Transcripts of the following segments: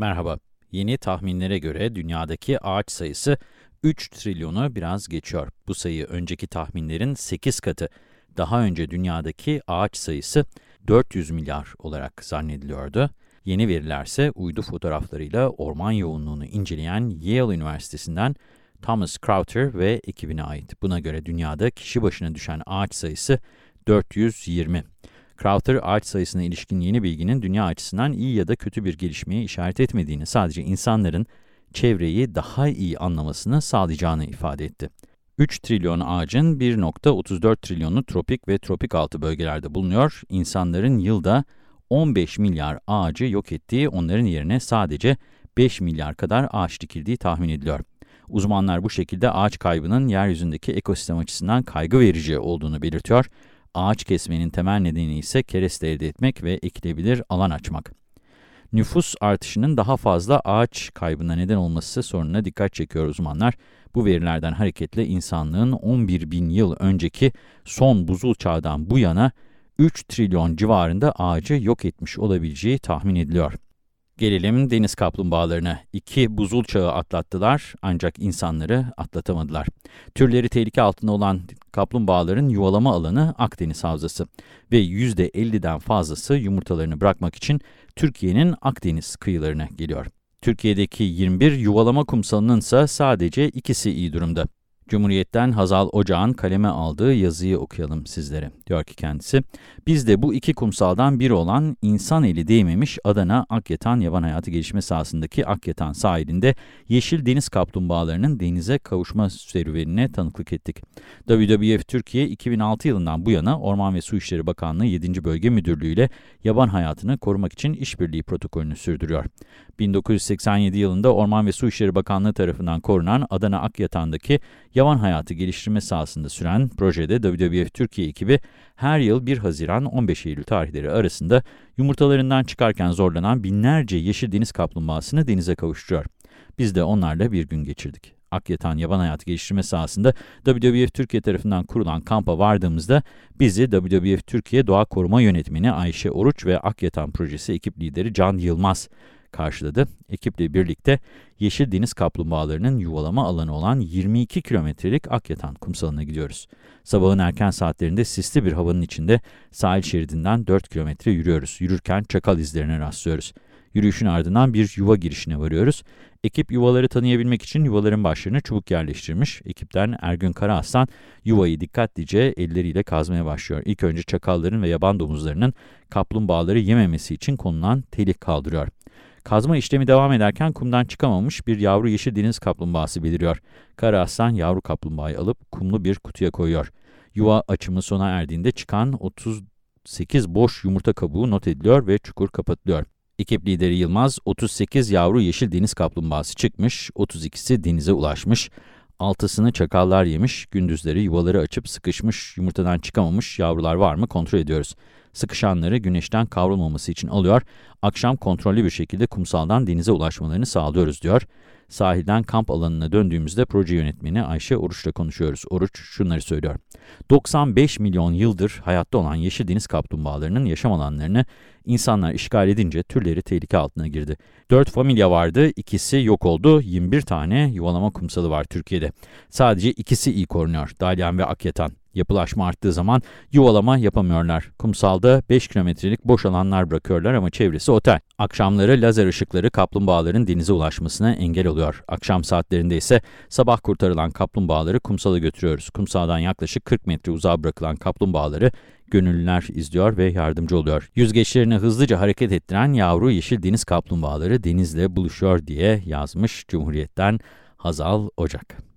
Merhaba. Yeni tahminlere göre dünyadaki ağaç sayısı 3 trilyonu biraz geçiyor. Bu sayı önceki tahminlerin 8 katı. Daha önce dünyadaki ağaç sayısı 400 milyar olarak zannediliyordu. Yeni verilerse uydu fotoğraflarıyla orman yoğunluğunu inceleyen Yale Üniversitesi'nden Thomas Crowther ve ekibine ait. Buna göre dünyada kişi başına düşen ağaç sayısı 420. Crowther, ağaç sayısına ilişkin yeni bilginin dünya açısından iyi ya da kötü bir gelişmeye işaret etmediğini, sadece insanların çevreyi daha iyi anlamasını sağlayacağını ifade etti. 3 trilyon ağacın 1.34 trilyonu tropik ve tropik altı bölgelerde bulunuyor. İnsanların yılda 15 milyar ağacı yok ettiği, onların yerine sadece 5 milyar kadar ağaç dikildiği tahmin ediliyor. Uzmanlar bu şekilde ağaç kaybının yeryüzündeki ekosistem açısından kaygı verici olduğunu belirtiyor. Ağaç kesmenin temel nedeni ise kereste elde etmek ve ekilebilir alan açmak. Nüfus artışının daha fazla ağaç kaybına neden olması sorununa dikkat çekiyor uzmanlar. Bu verilerden hareketle insanlığın 11 bin yıl önceki son buzul çağdan bu yana 3 trilyon civarında ağacı yok etmiş olabileceği tahmin ediliyor. Gelelim deniz kaplumbağalarına. İki buzul çağı atlattılar ancak insanları atlatamadılar. Türleri tehlike altında olan kaplumbağaların yuvalama alanı Akdeniz Havzası ve %50'den fazlası yumurtalarını bırakmak için Türkiye'nin Akdeniz kıyılarına geliyor. Türkiye'deki 21 yuvalama kumsalının ise sadece ikisi iyi durumda. Cumhuriyet'ten Hazal Ocağ'ın kaleme aldığı yazıyı okuyalım sizlere. Diyor ki kendisi, biz de bu iki kumsaldan biri olan insan eli değmemiş Adana Akyatan Yaban Hayatı Gelişme Sahası'ndaki Akyatan sahilinde yeşil deniz kaplumbağalarının denize kavuşma serüvenine tanıklık ettik. WWF Türkiye 2006 yılından bu yana Orman ve Su İşleri Bakanlığı 7. Bölge Müdürlüğü ile yaban hayatını korumak için işbirliği protokolünü sürdürüyor. 1987 yılında Orman ve Su İşleri Bakanlığı tarafından korunan Adana Akyatan'daki yaban hayatı geliştirme sahasında süren projede WWF Türkiye ekibi her yıl 1 Haziran-15 Eylül tarihleri arasında yumurtalarından çıkarken zorlanan binlerce yeşil deniz kaplumbağasını denize kavuşturuyor. Biz de onlarla bir gün geçirdik. Akyatan Yaban Hayatı Geliştirme sahasında WWF Türkiye tarafından kurulan kampa vardığımızda bizi WWF Türkiye Doğa Koruma Yönetmeni Ayşe Oruç ve Akyatan Projesi ekip lideri Can Yılmaz karşıladı. Ekiple birlikte yeşil deniz kaplumbağalarının yuvalama alanı olan 22 kilometrelik Akyatan kumsalına gidiyoruz. Sabahın erken saatlerinde sisli bir havanın içinde sahil şeridinden 4 kilometre yürüyoruz. Yürürken çakal izlerine rastlıyoruz. Yürüyüşün ardından bir yuva girişine varıyoruz. Ekip yuvaları tanıyabilmek için yuvaların başlarına çubuk yerleştirmiş. Ekipten Ergün Karaaslan yuvayı dikkatlice elleriyle kazmaya başlıyor. İlk önce çakalların ve yaban domuzlarının kaplumbağaları yememesi için konulan telik kaldırıyor. Kazma işlemi devam ederken kumdan çıkamamış bir yavru yeşil deniz kaplumbağası beliriyor. Kara aslan yavru kaplumbağayı alıp kumlu bir kutuya koyuyor. Yuva açımı sona erdiğinde çıkan 38 boş yumurta kabuğu not ediliyor ve çukur kapatılıyor. Ekip lideri Yılmaz, 38 yavru yeşil deniz kaplumbağası çıkmış, 32'si denize ulaşmış, altısını çakallar yemiş, gündüzleri yuvaları açıp sıkışmış, yumurtadan çıkamamış yavrular var mı kontrol ediyoruz sıkışanları güneşten kavrulmaması için alıyor, akşam kontrollü bir şekilde kumsaldan denize ulaşmalarını sağlıyoruz diyor. Sahilden kamp alanına döndüğümüzde proje yönetmeni Ayşe Oruç'la konuşuyoruz. Oruç şunları söylüyor. 95 milyon yıldır hayatta olan yeşil deniz kaplumbağalarının yaşam alanlarını insanlar işgal edince türleri tehlike altına girdi. 4 familya vardı, ikisi yok oldu. 21 tane yuvalama kumsalı var Türkiye'de. Sadece ikisi iyi korunuyor. Dalyan ve Akyatan. Yapılaşma arttığı zaman yuvalama yapamıyorlar. Kumsalda 5 kilometrelik boş alanlar bırakıyorlar ama çevresi otel. Akşamları lazer ışıkları kaplumbağaların denize ulaşmasına engel oluyor. Akşam saatlerinde ise sabah kurtarılan kaplumbağaları kumsala götürüyoruz. Kumsaldan yaklaşık 40 metre uzağa bırakılan kaplumbağaları gönüllüler izliyor ve yardımcı oluyor. Yüzgeçlerini hızlıca hareket ettiren yavru yeşil deniz kaplumbağaları denizle buluşuyor diye yazmış Cumhuriyet'ten Hazal Ocak.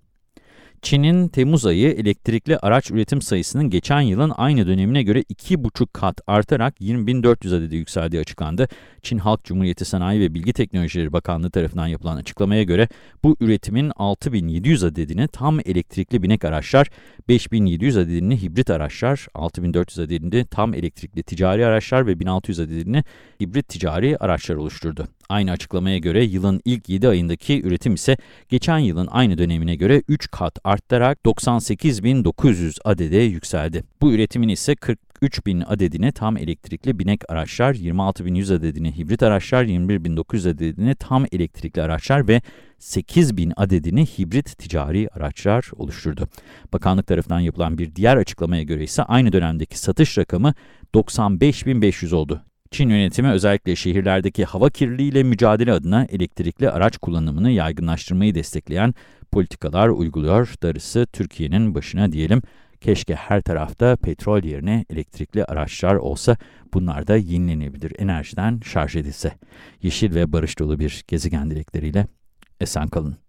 Çin'in Temmuz ayı elektrikli araç üretim sayısının geçen yılın aynı dönemine göre 2,5 kat artarak 20.400 adede yükseldiği açıklandı. Çin Halk Cumhuriyeti Sanayi ve Bilgi Teknolojileri Bakanlığı tarafından yapılan açıklamaya göre bu üretimin 6.700 adedini tam elektrikli binek araçlar, 5.700 adedini hibrit araçlar, 6.400 adedini tam elektrikli ticari araçlar ve 1.600 adedini hibrit ticari araçlar oluşturdu. Aynı açıklamaya göre yılın ilk 7 ayındaki üretim ise geçen yılın aynı dönemine göre 3 kat artarak 98.900 adede yükseldi. Bu üretimin ise 40 3000 adedini tam elektrikli binek araçlar, 26.100 adedini hibrit araçlar, 21.900 adedini tam elektrikli araçlar ve 8000 adedini hibrit ticari araçlar oluşturdu. Bakanlık tarafından yapılan bir diğer açıklamaya göre ise aynı dönemdeki satış rakamı 95.500 oldu. Çin yönetimi özellikle şehirlerdeki hava kirliliğiyle mücadele adına elektrikli araç kullanımını yaygınlaştırmayı destekleyen politikalar uyguluyor. Darısı Türkiye'nin başına diyelim. Keşke her tarafta petrol yerine elektrikli araçlar olsa, bunlar da yenilenebilir enerjiden şarj edilse. Yeşil ve barış dolu bir gezegen dilekleriyle esen kalın.